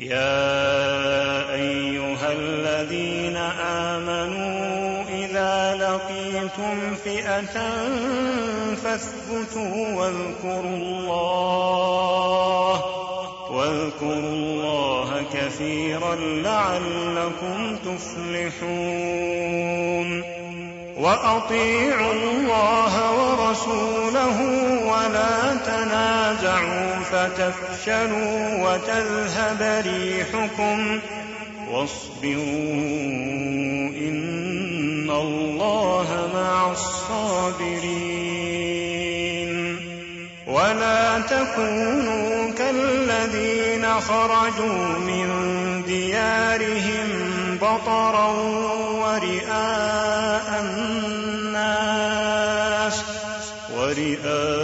يا أيها الذين آمنوا إذا لقيتم فئة فاثبتوا واذكروا الله كثيرا لعلكم تفلحون. وأطيعوا الله ورسوله ولا تنازعوا فتفشلوا وتذهب ريحكم واصبروا إن الله مع الصابرين. ولا تكونوا كالذين خرجوا من ديارهم بطرا ورئاء الناس ورئاء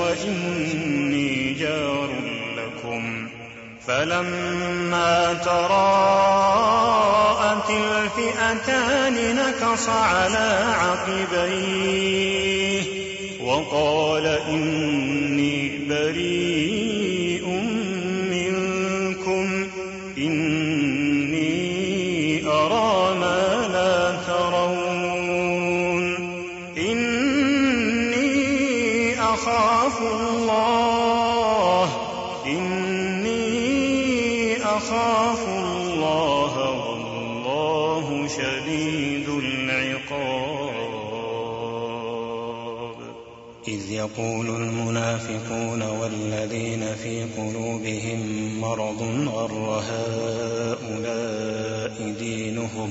وإني جار لكم. فلما تراءت الفئتان نكص على عقبيه وقال إني أخاف الله. إني أخاف الله والله شديد العقاب. إذ يقول المنافقون والذين في قلوبهم مرض غر هؤلاء دينهم.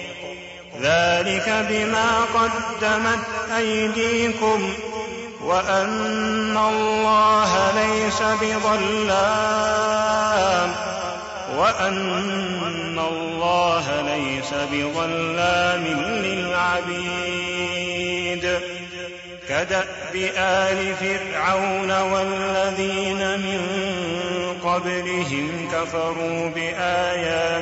ذلك بما قدمت أيديكم وأن الله ليس بظلام وأن الله ليس بظلام للعبيد كدأب آل فرعون والذين من قبلهم كفروا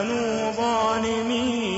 كانوا ظالمين.